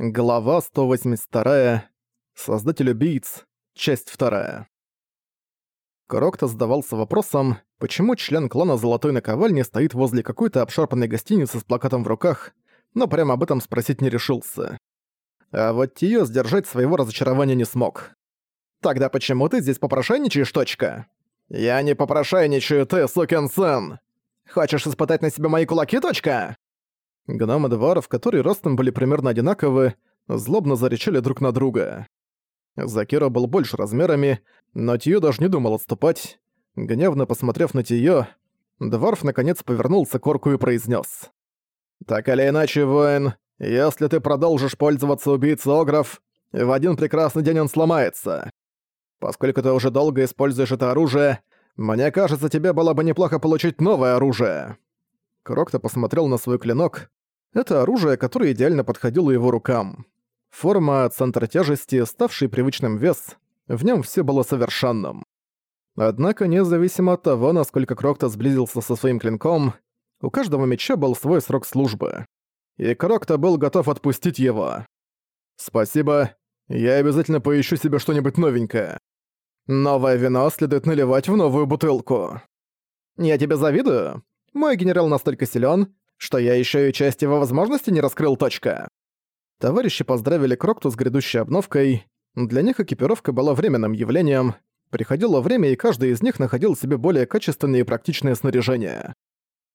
Глава 182. Создатель убийц. Часть 2. Крокто задавался вопросом, почему член клана Золотой Наковальни стоит возле какой-то обшарпанной гостиницы с плакатом в руках, но прямо об этом спросить не решился. А вот Тио сдержать своего разочарования не смог. «Тогда почему ты здесь попрошайничаешь, точка?» «Я не попрошайничаю, ты, сукин сын! Хочешь испытать на себе мои кулаки, точка?» Гномы дваров, которые ростом были примерно одинаковы, злобно заречали друг на друга. Закира был больше размерами, но Тио даже не думал отступать. Гневно посмотрев на Тио, Дварф наконец повернулся к орку и произнес: «Так или иначе, воин, если ты продолжишь пользоваться убийцей Огров, в один прекрасный день он сломается. Поскольку ты уже долго используешь это оружие, мне кажется, тебе было бы неплохо получить новое оружие». Крокто посмотрел на свой клинок, это оружие, которое идеально подходило его рукам. Форма, центр тяжести, ставший привычным вес, в нем все было совершенным. Однако, независимо от того, насколько Крокто сблизился со своим клинком, у каждого меча был свой срок службы. И Крокто был готов отпустить его. «Спасибо. Я обязательно поищу себе что-нибудь новенькое. Новое вино следует наливать в новую бутылку. Я тебе завидую. Мой генерал настолько силен, что я еще и часть его возможности не раскрыл точка. Товарищи поздравили Крокту с грядущей обновкой. Для них экипировка была временным явлением. Приходило время, и каждый из них находил себе более качественное и практичное снаряжение.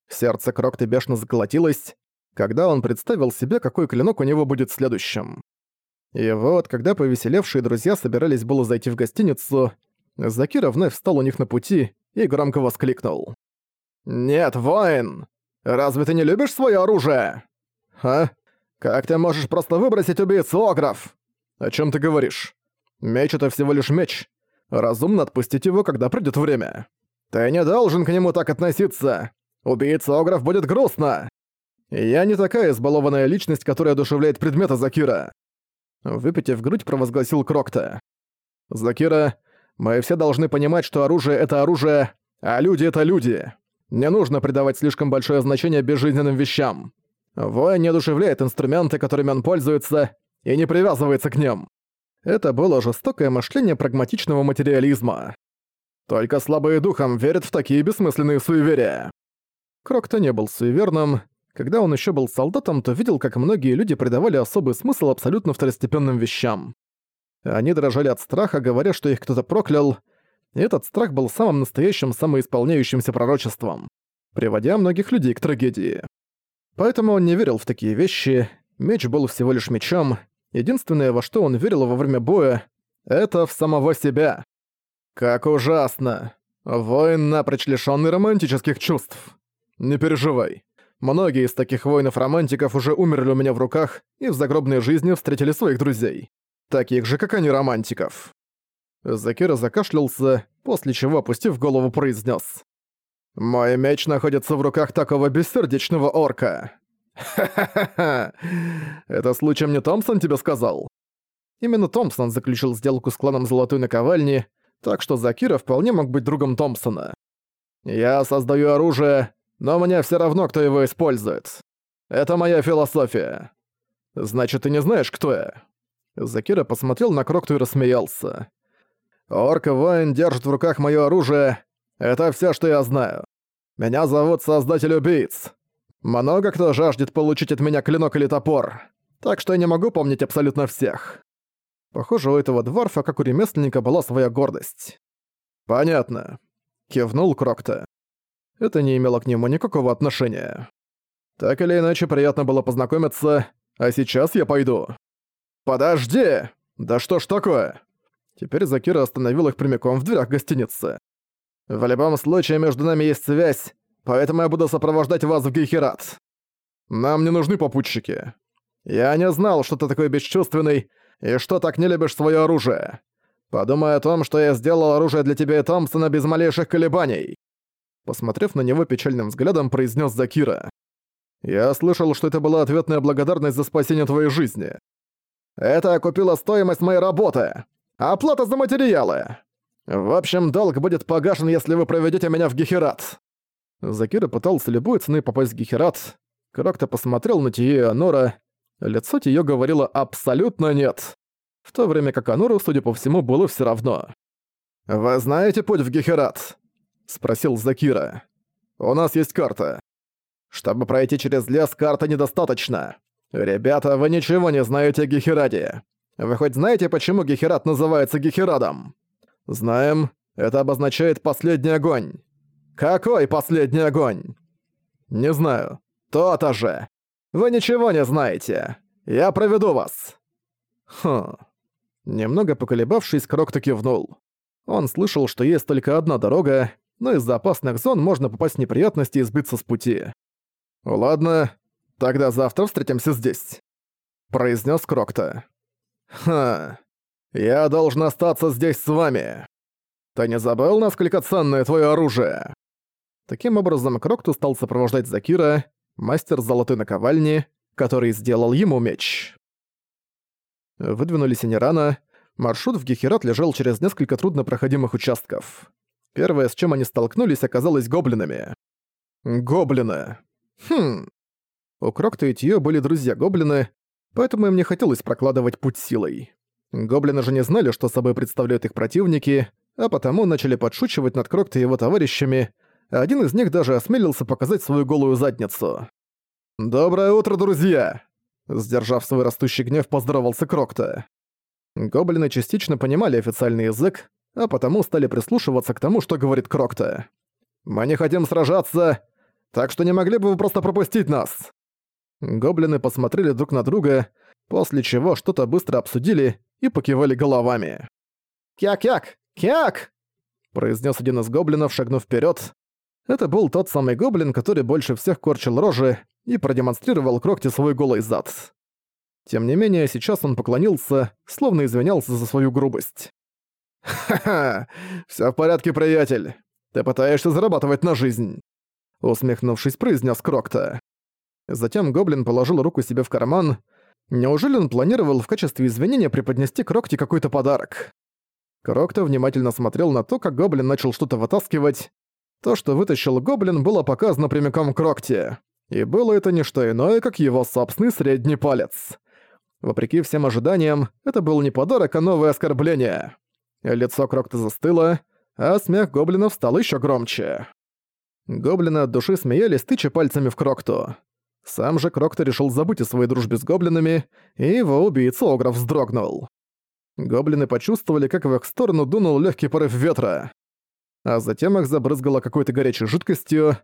Сердце Крокта бешено заколотилось, когда он представил себе, какой клинок у него будет следующим. И вот, когда повеселевшие друзья собирались было зайти в гостиницу, Закира вновь встал у них на пути и громко воскликнул. «Нет, воин! Разве ты не любишь свое оружие? А? Как ты можешь просто выбросить убийцу Огров? О чем ты говоришь? Меч — это всего лишь меч. Разумно отпустить его, когда придет время. Ты не должен к нему так относиться. Убийца Огров будет грустно. Я не такая избалованная личность, которая одушевляет предметы Закира. Выпитив грудь, провозгласил Крокта. Закира, мы все должны понимать, что оружие — это оружие, а люди — это люди. Не нужно придавать слишком большое значение безжизненным вещам. Воин не одушевляет инструменты, которыми он пользуется, и не привязывается к ним. Это было жестокое мышление прагматичного материализма. Только слабые духом верят в такие бессмысленные суеверия. Крокто не был суеверным. Когда он еще был солдатом, то видел, как многие люди придавали особый смысл абсолютно второстепенным вещам. Они дрожали от страха, говоря, что их кто-то проклял, и этот страх был самым настоящим самоисполняющимся пророчеством, приводя многих людей к трагедии. Поэтому он не верил в такие вещи, меч был всего лишь мечом, единственное, во что он верил во время боя, это в самого себя. Как ужасно! Воин, напрочь лишённый романтических чувств. Не переживай. Многие из таких воинов-романтиков уже умерли у меня в руках и в загробной жизни встретили своих друзей. Таких же, как они, романтиков. Закира закашлялся, после чего, опустив голову, произнес: «Мой меч находится в руках такого бессердечного орка!» «Ха-ха-ха! Это случаем не Томпсон тебе сказал?» Именно Томпсон заключил сделку с кланом Золотой Наковальни, так что Закира вполне мог быть другом Томпсона. «Я создаю оружие, но мне все равно, кто его использует. Это моя философия. Значит, ты не знаешь, кто я?» Закира посмотрел на Крокту и рассмеялся. Орк-воин держит в руках моё оружие. Это всё, что я знаю. Меня зовут Создатель Убийц. Много кто жаждет получить от меня клинок или топор. Так что я не могу помнить абсолютно всех. Похоже, у этого дворфа, как у ремесленника, была своя гордость. «Понятно», — кивнул Крокта. Это не имело к нему никакого отношения. Так или иначе, приятно было познакомиться, а сейчас я пойду. «Подожди! Да что ж такое?» Теперь Закира остановил их прямиком в дверях гостиницы. «В любом случае между нами есть связь, поэтому я буду сопровождать вас в Гейхерат. Нам не нужны попутчики. Я не знал, что ты такой бесчувственный и что так не любишь свое оружие. Подумай о том, что я сделал оружие для тебя и Томпсона без малейших колебаний». Посмотрев на него печальным взглядом, произнес Закира. «Я слышал, что это была ответная благодарность за спасение твоей жизни. Это окупило стоимость моей работы. Оплата за материалы. В общем, долг будет погашен, если вы проведете меня в Гехерат». Закира пытался любой ценой попасть в Гехерат. Крокто посмотрел на Тие Анора. Лицо Тиё говорило «абсолютно нет», в то время как Ануру, судя по всему, было всё равно. «Вы знаете путь в Гехерат?» — спросил Закира. «У нас есть карта. Чтобы пройти через лес, карта недостаточно. Ребята, вы ничего не знаете о Гехераде. Вы хоть знаете, почему Гехерат называется Гехерадом?» «Знаем. Это обозначает «последний огонь». «Какой последний огонь?» «Не знаю. То-то же. Вы ничего не знаете. Я проведу вас». Хм. Немного поколебавшись, Крок-то кивнул. Он слышал, что есть только одна дорога, но из-за опасных зон можно попасть в неприятности и сбиться с пути. «Ладно, тогда завтра встретимся здесь», — произнес Крокта. «Ха, я должен остаться здесь с вами. Ты не забыл, насколько ценное твое оружие?» Таким образом, Крокту стал сопровождать Закира, мастер золотой наковальни, который сделал ему меч. Выдвинулись они рано, маршрут в Гехерат лежал через несколько труднопроходимых участков. Первое, с чем они столкнулись, оказалось гоблинами. Гоблины. Хм. У Крокта и Тио были друзья-гоблины, поэтому им не хотелось прокладывать путь силой. Гоблины же не знали, что собой представляют их противники, а потому начали подшучивать над Крокта и его товарищами, один из них даже осмелился показать свою голую задницу. «Доброе утро, друзья!» Сдержав свой растущий гнев, поздоровался Крокта. Гоблины частично понимали официальный язык, а потому стали прислушиваться к тому, что говорит Крокта. «Мы не хотим сражаться, так что не могли бы вы просто пропустить нас?» Гоблины посмотрели друг на друга, после чего что-то быстро обсудили и покивали головами. «Кяк-кяк! Кяк!» произнес один из гоблинов, шагнув вперед. Это был тот самый гоблин, который больше всех корчил рожи и продемонстрировал Крокте свой голый зад. Тем не менее, сейчас он поклонился, словно извинялся за свою грубость. «Ха-ха! Всё в порядке, приятель! Ты пытаешься зарабатывать на жизнь!» Усмехнувшись, произнес Крокта. Затем гоблин положил руку себе в карман. Неужели он планировал в качестве извинения преподнести Крокте какой-то подарок? Крокта внимательно смотрел на то, как гоблин начал что-то вытаскивать, то, что вытащил гоблин, было показано прямиком к Рокте. И было это не что иное, как его собственный средний палец. Вопреки всем ожиданиям, это был не подарок, а новое оскорбление. Лицо Крокта застыло, а смех гоблинов стал еще громче. Гоблины от души смеялись, тыча пальцами в Крокту. Сам же Крокта решил забыть о своей дружбе с гоблинами, и его убийца Огров вздрогнул. Гоблины почувствовали, как в их сторону дунул легкий порыв ветра а затем их забрызгало какой-то горячей жидкостью.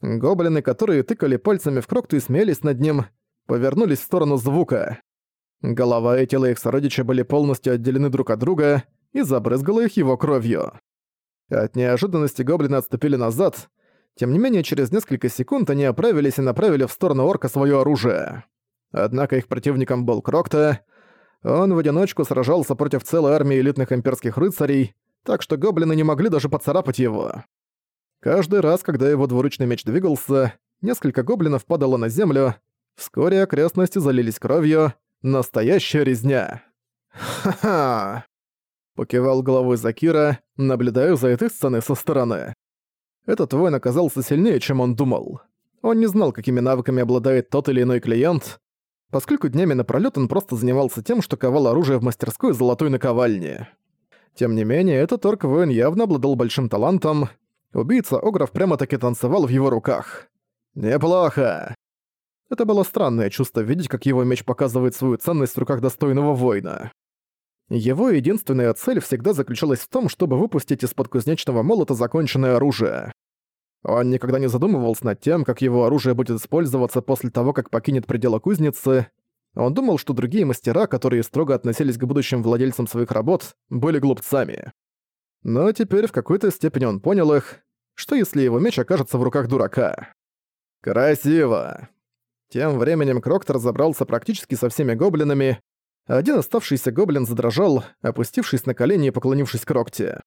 Гоблины, которые тыкали пальцами в Крокту и смеялись над ним, повернулись в сторону звука. Голова и тело их сородича были полностью отделены друг от друга и забрызгало их его кровью. От неожиданности гоблины отступили назад, тем не менее через несколько секунд они оправились и направили в сторону орка свое оружие. Однако их противником был Крокта. Он в одиночку сражался против целой армии элитных имперских рыцарей, так что гоблины не могли даже поцарапать его. Каждый раз, когда его двуручный меч двигался, несколько гоблинов падало на землю, вскоре окрестности залились кровью, настоящая резня. «Ха-ха!» — покивал головой Закира, наблюдая за этой сценой со стороны. Этот воин оказался сильнее, чем он думал. Он не знал, какими навыками обладает тот или иной клиент, поскольку днями напролёт он просто занимался тем, что ковал оружие в мастерской золотой наковальни. Тем не менее, этот орк-воин явно обладал большим талантом. Убийца Огров прямо-таки танцевал в его руках. «Неплохо!» Это было странное чувство видеть, как его меч показывает свою ценность в руках достойного воина. Его единственная цель всегда заключалась в том, чтобы выпустить из-под кузнечного молота законченное оружие. Он никогда не задумывался над тем, как его оружие будет использоваться после того, как покинет пределы кузницы, он думал, что другие мастера, которые строго относились к будущим владельцам своих работ, были глупцами. Но теперь в какой-то степени он понял их, что если его меч окажется в руках дурака. Красиво. Тем временем Кроктор разобрался практически со всеми гоблинами. Один оставшийся гоблин задрожал, опустившись на колени и поклонившись Крокте.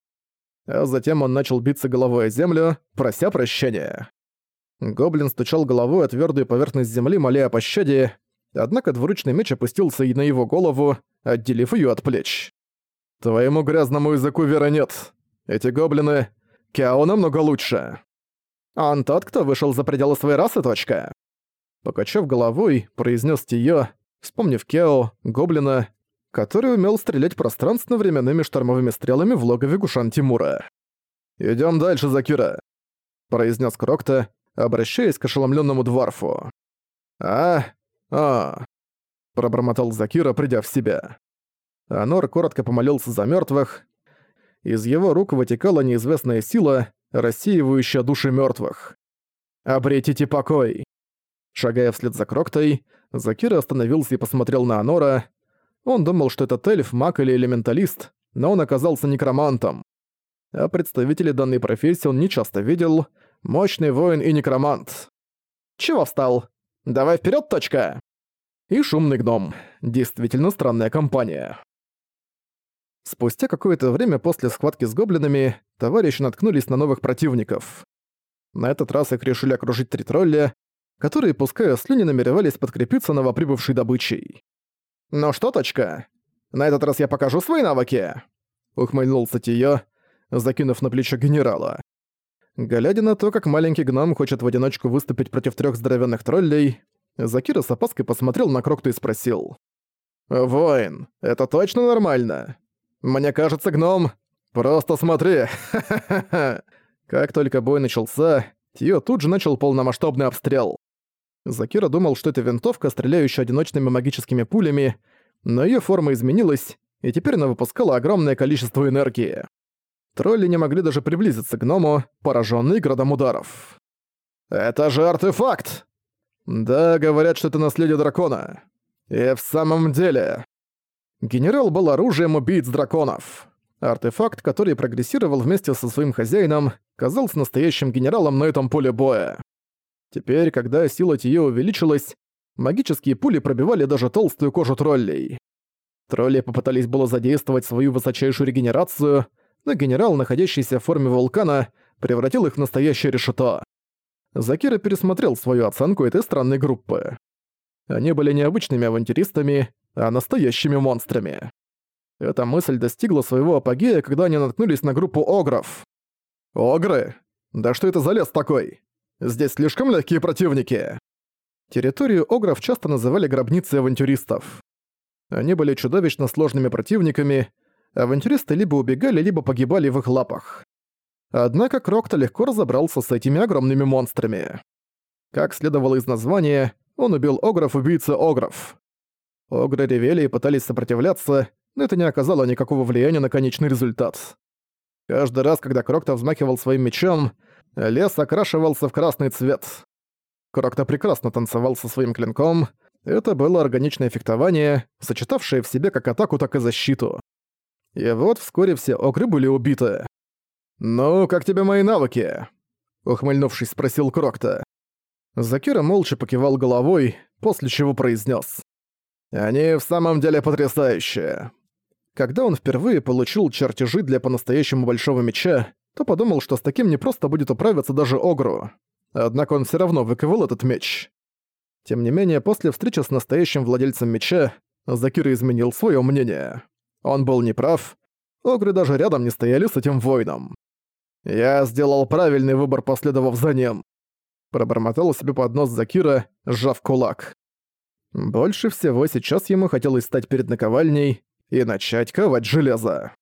А затем он начал биться головой о землю, прося прощения. Гоблин стучал головой о твердую поверхность земли, моля о пощаде, однако двуручный меч опустился и на его голову, отделив ее от плеч. «Твоему грязному языку веры нет. Эти гоблины... Кяо намного лучше. Он тот, кто вышел за пределы своей расы, точка?» Покачав головой, произнес Тиё, вспомнив Кео, гоблина, который умел стрелять пространственно-временными штормовыми стрелами в логове Гушан Тимура. «Идём дальше, Закира», — произнес Крокта, обращаясь к ошеломленному дворфу. «А? А?» — пробормотал Закира, придя в себя. Анор коротко помолился за мертвых. Из его рук вытекала неизвестная сила, рассеивающая души мертвых. «Обретите покой!» Шагая вслед за Кроктой, Закира остановился и посмотрел на Анора. Он думал, что это эльф, маг или элементалист, но он оказался некромантом. А представителей данной профессии он нечасто видел. Мощный воин и некромант. «Чего встал? Давай вперед, точка!» И шумный гном. Действительно странная компания. Спустя какое-то время после схватки с гоблинами, товарищи наткнулись на новых противников. На этот раз их решили окружить три тролля, которые, пуская слюни, намеревались подкрепиться новоприбывшей добычей. «Ну что, точка? На этот раз я покажу свои навыки!» Ухмыльнулся Тиё, закинув на плечо генерала. Глядя на то, как маленький гном хочет в одиночку выступить против трех здоровенных троллей, Закира с опаской посмотрел на Крокту и спросил. «Воин, это точно нормально? Мне кажется, гном... Просто смотри, Как только бой начался, Тио тут же начал полномасштабный обстрел. Закира думал, что это винтовка, стреляющая одиночными магическими пулями, но её форма изменилась, и теперь она выпускала огромное количество энергии. Тролли не могли даже приблизиться к гному, поражённые градом ударов. «Это же артефакт!» «Да, говорят, что это наследие дракона. И в самом деле...» Генерал был оружием убийц драконов. Артефакт, который прогрессировал вместе со своим хозяином, казался настоящим генералом на этом поле боя. Теперь, когда сила Тиё увеличилась, магические пули пробивали даже толстую кожу троллей. Тролли попытались было задействовать свою высочайшую регенерацию, но генерал, находящийся в форме вулкана, превратил их в настоящее решето. Закира пересмотрел свою оценку этой странной группы. Они были не обычными авантюристами, а настоящими монстрами. Эта мысль достигла своего апогея, когда они наткнулись на группу огров. «Огры? Да что это за лес такой? Здесь слишком легкие противники!» Территорию огров часто называли гробницей авантюристов. Они были чудовищно сложными противниками, авантюристы либо убегали, либо погибали в их лапах. Однако Крокто легко разобрался с этими огромными монстрами. Как следовало из названия, он убил огров-убийцы огров. Огры ревели и пытались сопротивляться, но это не оказало никакого влияния на конечный результат. Каждый раз, когда Крокто взмахивал своим мечом, лес окрашивался в красный цвет. Крокто прекрасно танцевал со своим клинком, это было органичное фехтование, сочетавшее в себе как атаку, так и защиту. И вот вскоре все огры были убиты. «Ну, как тебе мои навыки?» Ухмыльнувшись, спросил Крокта. Закира молча покивал головой, после чего произнес: «Они в самом деле потрясающие. Когда он впервые получил чертежи для по-настоящему большого меча, то подумал, что с таким не просто будет управиться даже Огру. Однако он все равно выковал этот меч. Тем не менее, после встречи с настоящим владельцем меча, Закира изменил свое мнение. Он был неправ. Огры даже рядом не стояли с этим воином. «Я сделал правильный выбор, последовав за ним», — пробормотал себе под нос Закира, сжав кулак. Больше всего сейчас ему хотелось стать перед наковальней и начать ковать железо.